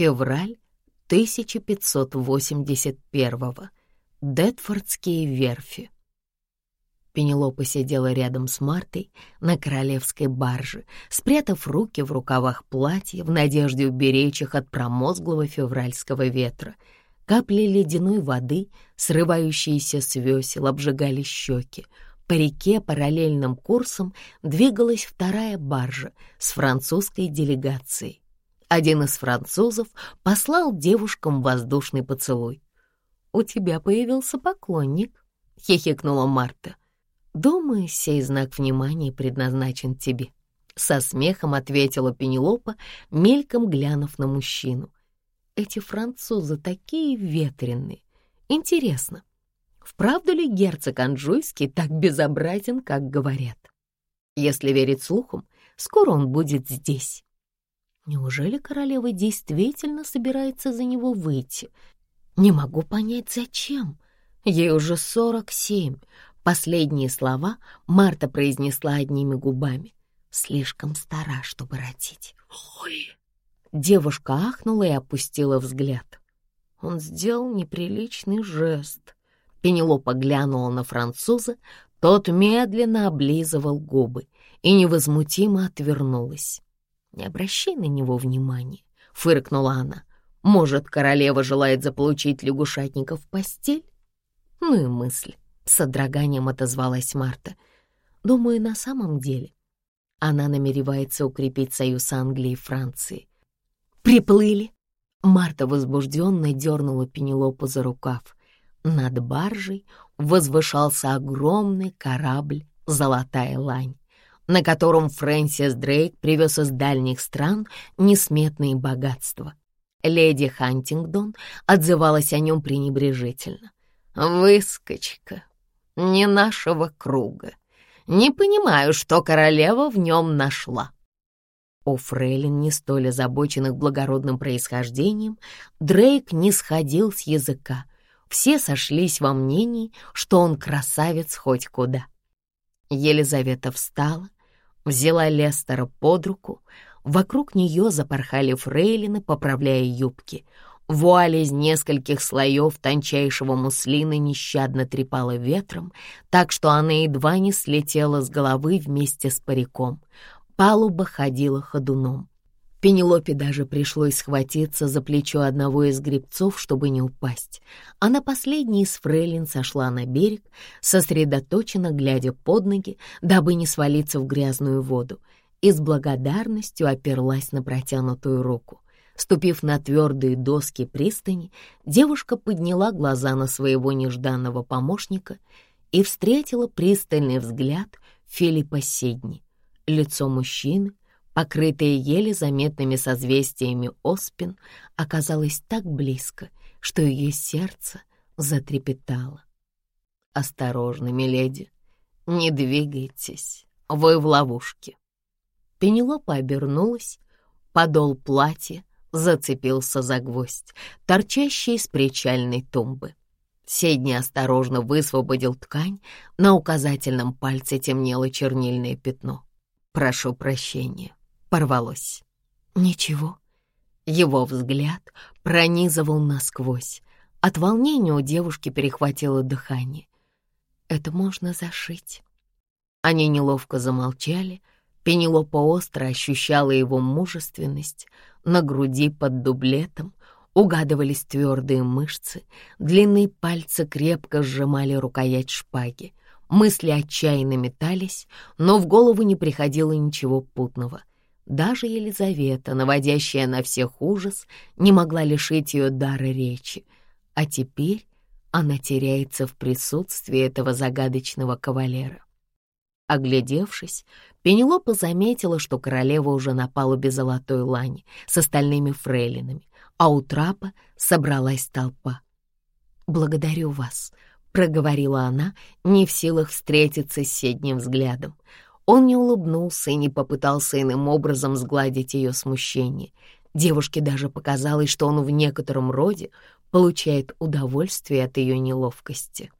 Февраль 1581-го. Детфордские верфи. Пенелопа сидела рядом с Мартой на королевской барже, спрятав руки в рукавах платья в надежде уберечь их от промозглого февральского ветра. Капли ледяной воды, срывающиеся с весел, обжигали щеки. По реке параллельным курсом двигалась вторая баржа с французской делегацией. Один из французов послал девушкам воздушный поцелуй. «У тебя появился поклонник», — хихикнула Марта. «Думаю, сей знак внимания предназначен тебе», — со смехом ответила Пенелопа, мельком глянув на мужчину. «Эти французы такие ветреные. Интересно, вправду ли герцог Анжуйский так безобразен, как говорят? Если верить слухам, скоро он будет здесь». Неужели королева действительно собирается за него выйти? Не могу понять, зачем. Ей уже сорок семь. Последние слова Марта произнесла одними губами. Слишком стара, чтобы родить. Ой! Девушка ахнула и опустила взгляд. Он сделал неприличный жест. Пенелопа глянула на француза, тот медленно облизывал губы и невозмутимо отвернулась. «Не обращай на него внимания», — фыркнула она. «Может, королева желает заполучить лягушатника в постель?» «Ну и мысль», — с содроганием отозвалась Марта. «Думаю, на самом деле она намеревается укрепить союз Англии и Франции». «Приплыли!» Марта возбужденно дернула Пенелопу за рукав. Над баржей возвышался огромный корабль «Золотая лань» на котором Фрэнсис Дрейк привез из дальних стран несметные богатства. Леди Хантингдон отзывалась о нем пренебрежительно. «Выскочка, не нашего круга. Не понимаю, что королева в нем нашла». У фрейлин, не столь озабоченных благородным происхождением, Дрейк не сходил с языка. Все сошлись во мнении, что он красавец хоть куда. Елизавета встала, взяла Лестера под руку, вокруг нее запорхали фрейлины, поправляя юбки. Вуаль из нескольких слоев тончайшего муслина нещадно трепала ветром, так что она едва не слетела с головы вместе с париком. Палуба ходила ходуном. Пенелопе даже пришлось схватиться за плечо одного из гребцов, чтобы не упасть. Она последней из фрейлин сошла на берег, сосредоточенно глядя под ноги, дабы не свалиться в грязную воду, и с благодарностью оперлась на протянутую руку. Ступив на твердые доски пристани, девушка подняла глаза на своего нежданного помощника и встретила пристальный взгляд Филиппа Сидни. Лицо мужчины покрытая еле заметными созвездиями оспин, оказалась так близко, что ее сердце затрепетало. «Осторожно, миледи, не двигайтесь, вы в ловушке». Пенелопа обернулась, подол платья зацепился за гвоздь, торчащий из причальной тумбы. Седни осторожно высвободил ткань, на указательном пальце темнело чернильное пятно. «Прошу прощения, порвалось. Ничего. Его взгляд пронизывал насквозь. От волнения у девушки перехватило дыхание. Это можно зашить. Они неловко замолчали. Пенелопа остро ощущала его мужественность. На груди под дублетом угадывались твердые мышцы, длинные пальцы крепко сжимали рукоять шпаги. Мысли отчаянно метались, но в голову не приходило ничего путного. Даже Елизавета, наводящая на всех ужас, не могла лишить ее дара речи. А теперь она теряется в присутствии этого загадочного кавалера. Оглядевшись, Пенелопа заметила, что королева уже на палубе золотой лани с остальными фрейлинами, а у трапа собралась толпа. «Благодарю вас», — проговорила она, не в силах встретиться с седним взглядом. Он не улыбнулся и не попытался иным образом сгладить ее смущение. Девушке даже показалось, что он в некотором роде получает удовольствие от ее неловкости.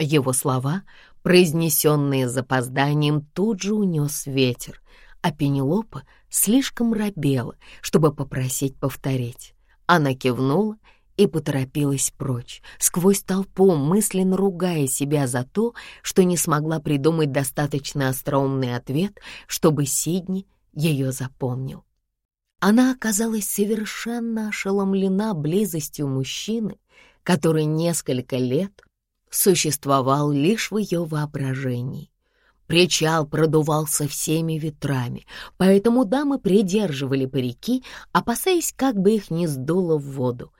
Его слова, произнесенные запозданием, тут же унес ветер, а Пенелопа слишком робела, чтобы попросить повторить. Она кивнула и поторопилась прочь, сквозь толпу, мысленно ругая себя за то, что не смогла придумать достаточно остроумный ответ, чтобы Сидни ее запомнил. Она оказалась совершенно ошеломлена близостью мужчины, который несколько лет существовал лишь в ее воображении. Причал продувался всеми ветрами, поэтому дамы придерживали парики, опасаясь, как бы их не сдуло в воду.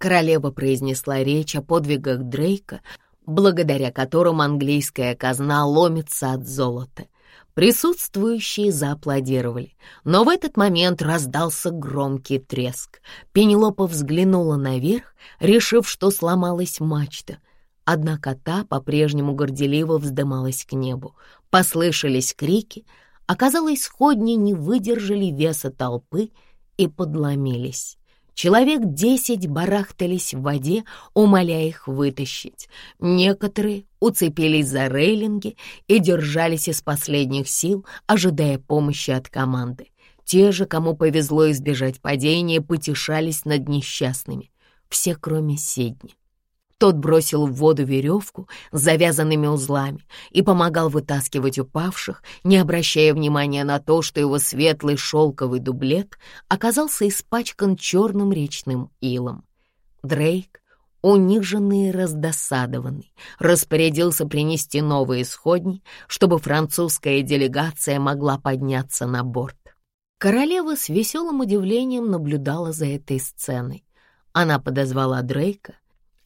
Королева произнесла речь о подвигах Дрейка, благодаря которым английская казна ломится от золота. Присутствующие зааплодировали, но в этот момент раздался громкий треск. Пенелопа взглянула наверх, решив, что сломалась мачта — Однако та по-прежнему горделиво вздымалась к небу. Послышались крики. Оказалось, сходни не выдержали веса толпы и подломились. Человек десять барахтались в воде, умоляя их вытащить. Некоторые уцепились за рейлинги и держались из последних сил, ожидая помощи от команды. Те же, кому повезло избежать падения, потешались над несчастными. Все, кроме Седни. Тот бросил в воду веревку с завязанными узлами и помогал вытаскивать упавших, не обращая внимания на то, что его светлый шелковый дублет оказался испачкан черным речным илом. Дрейк, униженный и раздосадованный, распорядился принести новые исходни, чтобы французская делегация могла подняться на борт. Королева с веселым удивлением наблюдала за этой сценой. Она подозвала Дрейка,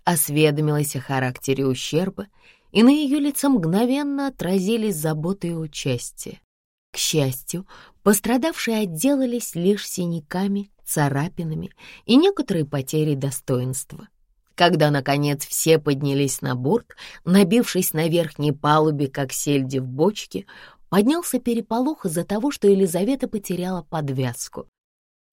осведомилась о характере ущерба, и на ее лице мгновенно отразились заботы и участие. К счастью, пострадавшие отделались лишь синяками, царапинами и некоторой потерей достоинства. Когда, наконец, все поднялись на борт, набившись на верхней палубе, как сельди в бочке, поднялся переполох из-за того, что Елизавета потеряла подвязку.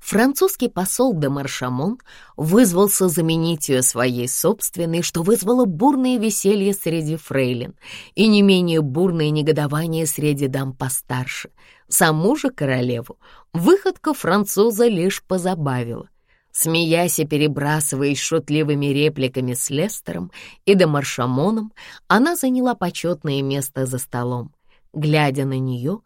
Французский посол де Маршамон вызвался заменить ее своей собственной, что вызвало бурное веселье среди фрейлин и не менее бурное негодование среди дам постарше. Саму же королеву выходка француза лишь позабавила. Смеясь и перебрасываясь шутливыми репликами с Лестером и де Маршамоном, она заняла почетное место за столом. Глядя на нее,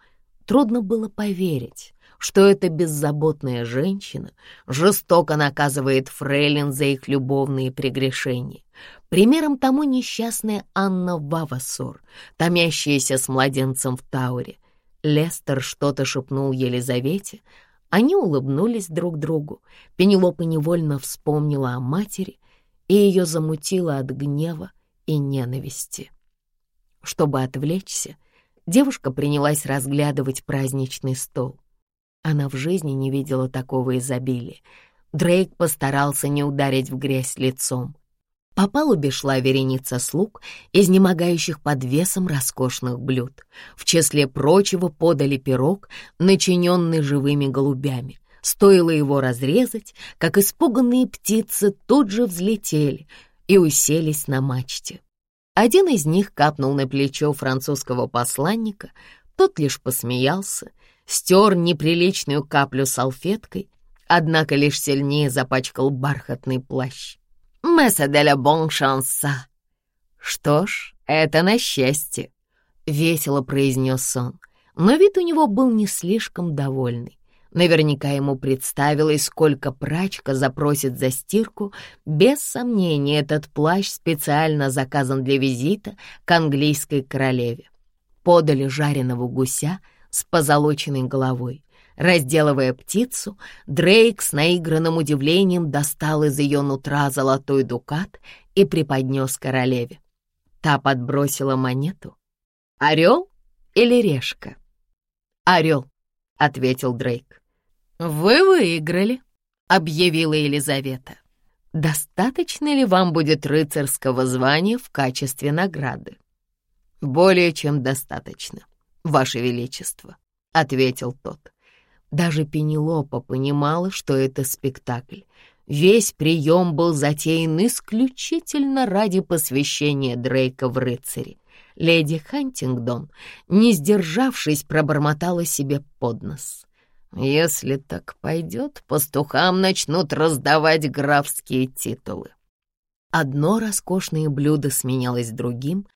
трудно было поверить, что эта беззаботная женщина жестоко наказывает фрейлин за их любовные прегрешения. Примером тому несчастная Анна Вавасор, томящаяся с младенцем в Тауре. Лестер что-то шепнул Елизавете, они улыбнулись друг другу. Пенелопа невольно вспомнила о матери, и ее замутило от гнева и ненависти. Чтобы отвлечься, девушка принялась разглядывать праздничный стол. Она в жизни не видела такого изобилия. Дрейк постарался не ударить в грязь лицом. По палубе шла вереница слуг, изнемогающих под весом роскошных блюд. В числе прочего подали пирог, начиненный живыми голубями. Стоило его разрезать, как испуганные птицы тут же взлетели и уселись на мачте. Один из них капнул на плечо французского посланника, тот лишь посмеялся — стер неприличную каплю салфеткой, однако лишь сильнее запачкал бархатный плащ. «Месса де ля бон шанса!» «Что ж, это на счастье», — весело произнес он, но вид у него был не слишком довольный. Наверняка ему представилось, сколько прачка запросит за стирку. Без сомнения, этот плащ специально заказан для визита к английской королеве. Подали жареного гуся — с позолоченной головой. Разделывая птицу, Дрейк с наигранным удивлением достал из ее нутра золотой дукат и преподнес королеве. Та подбросила монету. «Орел или решка?» «Орел», — ответил Дрейк. «Вы выиграли», — объявила Елизавета. «Достаточно ли вам будет рыцарского звания в качестве награды?» «Более чем достаточно», Ваше Величество», — ответил тот. Даже Пенелопа понимала, что это спектакль. Весь прием был затеян исключительно ради посвящения Дрейка в рыцари. Леди Хантингдон, не сдержавшись, пробормотала себе под нос. Если так пойдет, пастухам начнут раздавать графские титулы. Одно роскошное блюдо сменялось другим.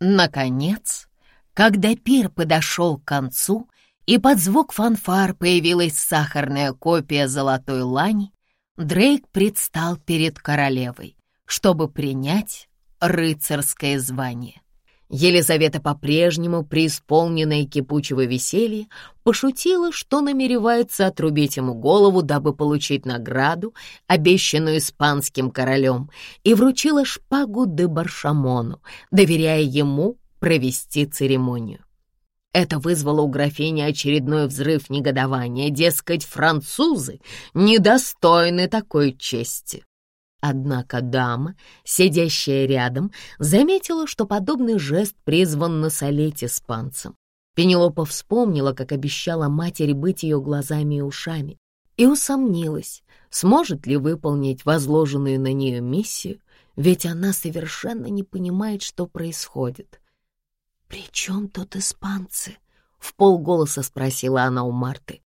Наконец, когда пир подошел к концу, и под звук фанфар появилась сахарная копия золотой лани, Дрейк предстал перед королевой, чтобы принять рыцарское звание. Елизавета по-прежнему, преисполненная кипучего веселья, пошутила, что намеревается отрубить ему голову, дабы получить награду, обещанную испанским королем, и вручила шпагу де Баршамону, доверяя ему провести церемонию. Это вызвало у графини очередной взрыв негодования, дескать, французы недостойны такой чести. Однако дама, сидящая рядом, заметила, что подобный жест призван насолить испанцам. Пенелопа вспомнила, как обещала матери быть ее глазами и ушами, и усомнилась, сможет ли выполнить возложенную на нее миссию, ведь она совершенно не понимает, что происходит. «При чем тут испанцы?» — в полголоса спросила она у Марты.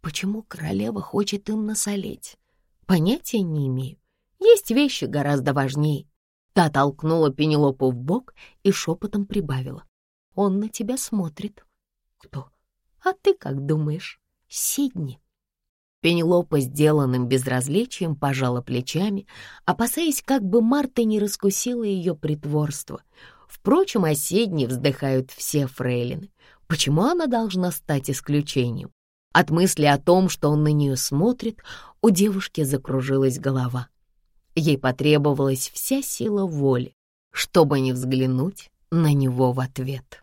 «Почему королева хочет им насолить? Понятия не имею. Есть вещи гораздо важнее. Та толкнула Пенелопу в бок и шепотом прибавила. Он на тебя смотрит. Кто? А ты как думаешь? Сидни. Пенелопа сделанным безразличием пожала плечами, опасаясь, как бы Марта не раскусила ее притворство. Впрочем, о Сидни вздыхают все фрейлины. Почему она должна стать исключением? От мысли о том, что он на нее смотрит, у девушки закружилась голова. Ей потребовалась вся сила воли, чтобы не взглянуть на него в ответ.